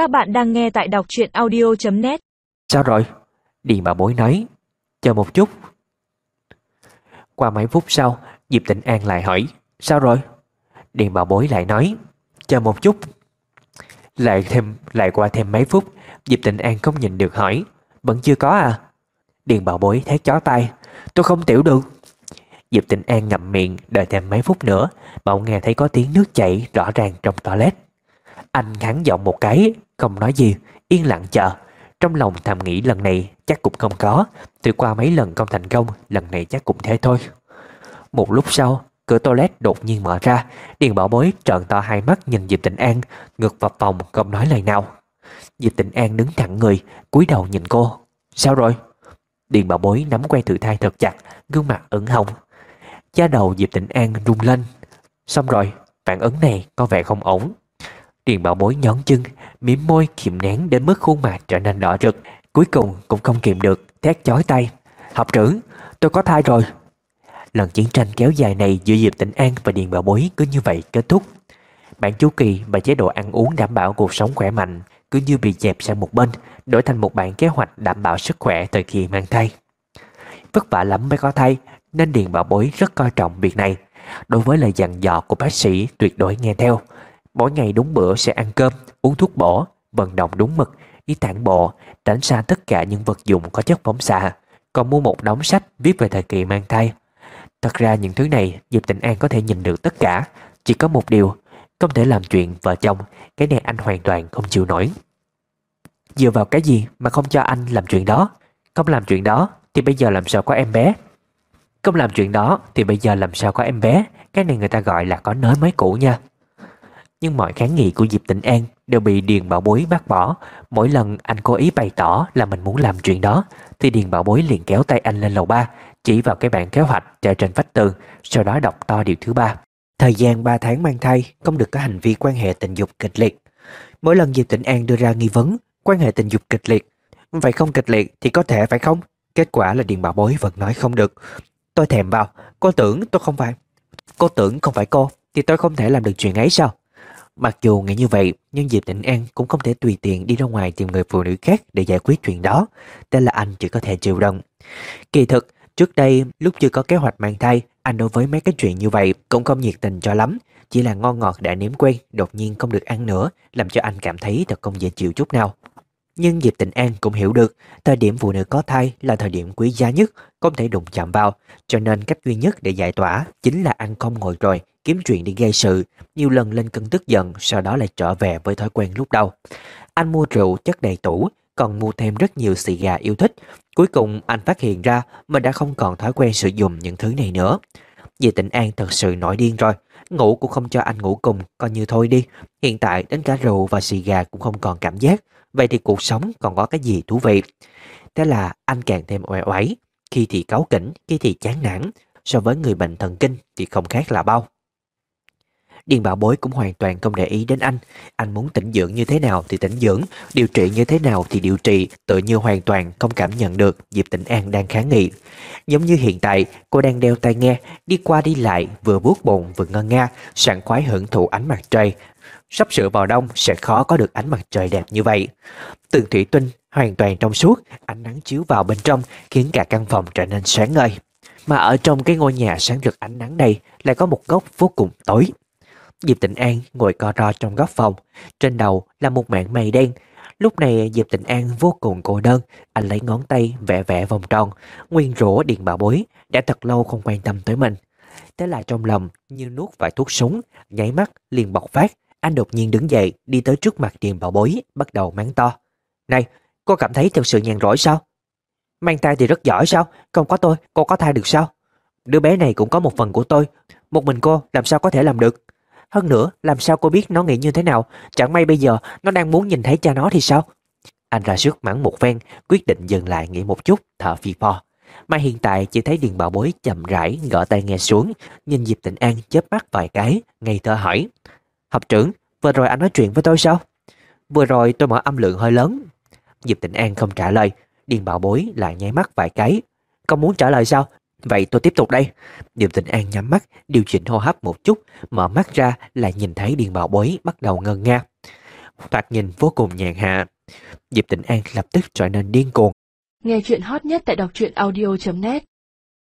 Các bạn đang nghe tại đọc truyện audio.net Sao rồi? Điền mà bối nói Chờ một chút Qua mấy phút sau, Diệp Tịnh An lại hỏi, Sao rồi? Điền bà bối lại nói, Chờ một chút Lại thêm, lại qua thêm mấy phút, Diệp Tịnh An không nhìn được hỏi, Vẫn chưa có à? Điền bà bối thét chó tay Tôi không tiểu được Diệp Tịnh An ngậm miệng, đợi thêm mấy phút nữa, Bỗng nghe thấy có tiếng nước chảy rõ ràng trong toilet Anh kháng giọng một cái không nói gì Yên lặng chờ. Trong lòng thầm nghĩ lần này chắc cũng không có. Từ qua mấy lần không thành công Lần này chắc cũng thế thôi. Một lúc sau Cửa toilet đột nhiên mở ra. Điền bảo bối trợn to hai mắt nhìn Diệp Tịnh An Ngược vào phòng không nói lời nào. Diệp Tịnh An đứng thẳng người cúi đầu nhìn cô. Sao rồi? Điền bảo bối nắm que thử thai thật chặt Gương mặt ửng hồng. Cha đầu Diệp Tịnh An rung lên. Xong rồi, phản ứng này có vẻ không ổn. Điền bảo bối nhón chân Miếm môi kiềm nén đến mức khuôn mặt trở nên đỏ rực Cuối cùng cũng không kiềm được Thét chói tay Học trưởng, tôi có thai rồi Lần chiến tranh kéo dài này giữa Diệp Tịnh An và Điền bảo bối cứ như vậy kết thúc Bản chu kỳ và chế độ ăn uống đảm bảo cuộc sống khỏe mạnh cứ như bị dẹp sang một bên, đổi thành một bản kế hoạch đảm bảo sức khỏe thời kỳ mang thai. Vất vả lắm mới có thai, nên Điền Bảo Bối rất coi trọng việc này. Đối với lời dặn dò của bác sĩ tuyệt đối nghe theo. Mỗi ngày đúng bữa sẽ ăn cơm, uống thuốc bổ, vận động đúng mực, đi tản bộ, tránh xa tất cả những vật dụng có chất phóng xạ. Còn mua một đống sách viết về thời kỳ mang thai. Thật ra những thứ này Diệp Tịnh An có thể nhìn được tất cả. Chỉ có một điều, không thể làm chuyện vợ chồng, cái này anh hoàn toàn không chịu nổi. Dựa vào cái gì mà không cho anh làm chuyện đó? Không làm chuyện đó thì bây giờ làm sao có em bé? Không làm chuyện đó thì bây giờ làm sao có em bé? Cái này người ta gọi là có nới mới cũ nha. Nhưng mọi kháng nghị của Diệp Tịnh An đều bị Điền Bảo Bối bác bỏ. Mỗi lần anh cố ý bày tỏ là mình muốn làm chuyện đó, thì Điền Bảo Bối liền kéo tay anh lên lầu ba, chỉ vào cái bản kế hoạch treo trên vách tường, sau đó đọc to điều thứ ba. Thời gian 3 tháng mang thai không được có hành vi quan hệ tình dục kịch liệt. Mỗi lần Diệp Tịnh An đưa ra nghi vấn quan hệ tình dục kịch liệt, vậy không kịch liệt thì có thể phải không? Kết quả là Điền Bảo Bối vẫn nói không được. Tôi thèm vào, cô tưởng tôi không phải. Cô tưởng không phải cô, thì tôi không thể làm được chuyện ấy sao? Mặc dù nghĩ như vậy, nhưng Diệp Tịnh An cũng không thể tùy tiện đi ra ngoài tìm người phụ nữ khác để giải quyết chuyện đó. Thế là anh chỉ có thể chịu đựng. Kỳ thực, trước đây lúc chưa có kế hoạch mang thai, anh đối với mấy cái chuyện như vậy cũng không nhiệt tình cho lắm. Chỉ là ngon ngọt đã nếm quen, đột nhiên không được ăn nữa, làm cho anh cảm thấy thật không dễ chịu chút nào. Nhưng Diệp Tịnh An cũng hiểu được thời điểm phụ nữ có thai là thời điểm quý giá nhất, không thể đụng chạm vào, cho nên cách duy nhất để giải tỏa chính là ăn không ngồi rồi, kiếm chuyện đi gây sự, nhiều lần lên cơn tức giận, sau đó lại trở về với thói quen lúc đầu. Anh mua rượu chất đầy tủ, còn mua thêm rất nhiều xì gà yêu thích. Cuối cùng anh phát hiện ra mình đã không còn thói quen sử dụng những thứ này nữa. Vì tỉnh An thật sự nổi điên rồi, ngủ cũng không cho anh ngủ cùng, coi như thôi đi. Hiện tại đến cả rượu và xì gà cũng không còn cảm giác, Vậy thì cuộc sống còn có cái gì thú vị? Thế là anh càng thêm oai oái, khi thì cáu kỉnh, khi thì chán nản, so với người bệnh thần kinh thì không khác là bao. Điền bảo bối cũng hoàn toàn không để ý đến anh. Anh muốn tĩnh dưỡng như thế nào thì tĩnh dưỡng, Điều trị như thế nào thì điều trị, Tự như hoàn toàn không cảm nhận được Diệp Tĩnh An đang kháng nghị. Giống như hiện tại, cô đang đeo tai nghe, Đi qua đi lại, vừa bước bồn vừa ngân nga sảng khoái hưởng thụ ánh mặt trời. Sắp sửa vào đông sẽ khó có được ánh mặt trời đẹp như vậy. Tường thủy tinh hoàn toàn trong suốt, Ánh nắng chiếu vào bên trong Khiến cả căn phòng trở nên sáng ngời. Mà ở trong cái ngôi nhà sáng rực ánh nắng này Lại có một góc vô cùng tối. Diệp Tịnh An ngồi co ro trong góc phòng. Trên đầu là một mạng mây đen. Lúc này Diệp Tịnh An vô cùng cô đơn. Anh lấy ngón tay vẽ vẽ vòng tròn. Nguyên rủa điện bảo bối Đã thật lâu không quan tâm tới mình. Thế là trong lòng, như nuốt vài thuốc súng, Nháy mắt liền bộc phát. Anh đột nhiên đứng dậy, đi tới trước mặt Điền bảo bối, Bắt đầu mắng to. Này, cô cảm thấy thật sự nhàn rỗi sao? Mang thai thì rất giỏi sao? Không có tôi, cô có thai được sao? Đứa bé này cũng có một phần của tôi. Một mình cô làm sao có thể làm được? Hơn nữa, làm sao cô biết nó nghĩ như thế nào? Chẳng may bây giờ nó đang muốn nhìn thấy cha nó thì sao? Anh ra sức mắng một phen, quyết định dừng lại nghĩ một chút, thở phi phò. Mà hiện tại chỉ thấy Điền Bảo Bối chậm rãi gỡ tay nghe xuống, nhìn Diệp Tịnh An chớp mắt vài cái, ngây thơ hỏi. Học trưởng, vừa rồi anh nói chuyện với tôi sao? Vừa rồi tôi mở âm lượng hơi lớn. Diệp Tịnh An không trả lời, Điền Bảo Bối lại nháy mắt vài cái. Không muốn trả lời sao? Vậy tôi tiếp tục đây. Điềm Tĩnh an nhắm mắt, điều chỉnh hô hấp một chút, mở mắt ra là nhìn thấy điền bảo bối bắt đầu ngân nga. thoạt nhìn vô cùng nhàn hạ. Diệp Tịnh An lập tức trở nên điên cuồng. Nghe chuyện hot nhất tại đọc truyện audio.net